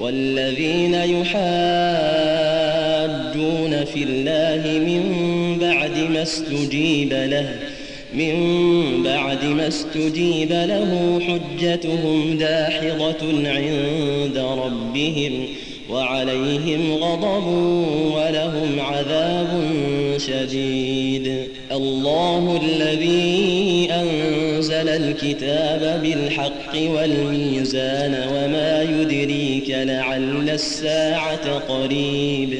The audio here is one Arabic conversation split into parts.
والذين يحاجون في الله من بعد ما استجيب له من بعد ما استجيب له حجتهم داحضة عند ربهم وعليهم غضب ولهم عذاب شديد الله الذي أنزل الكتاب بالحق والميزان وما يدريك لعل الساعة قريب.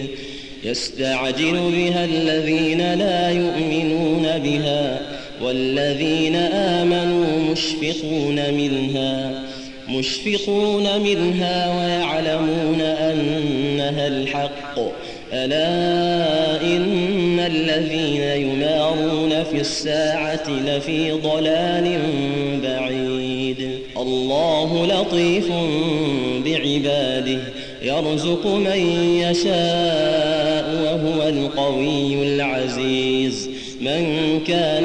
يستعجل بها الذين لا يؤمنون بها والذين آمنوا مشفقون منها. مشفقون منها ويعلمون أنها الحق. ألا إن الذين يمارون في الساعة لفي ضلال بعيد. الله لطيف بعباده يرزق من يشاء وهو القوي العزيز. من كان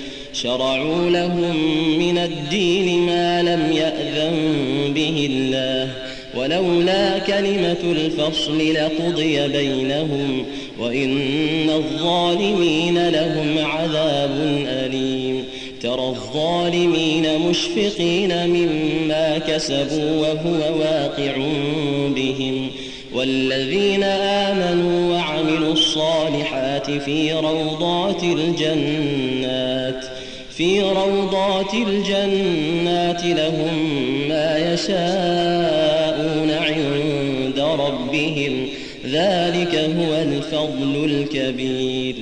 شرعوا لهم من الدين ما لم يأذن به الله ولولا كلمة الفصل لقضي بينهم وإن الظالمين لهم عذاب أليم. ترى الظالمين مشفقين مما كسبوا وهو واقع بهم والذين آمنوا وعملوا الصالحات في روضات الجنات. في روضات الجنات لهم ما يشاءون عند ربهم. ذلك هو الفضل الكبير.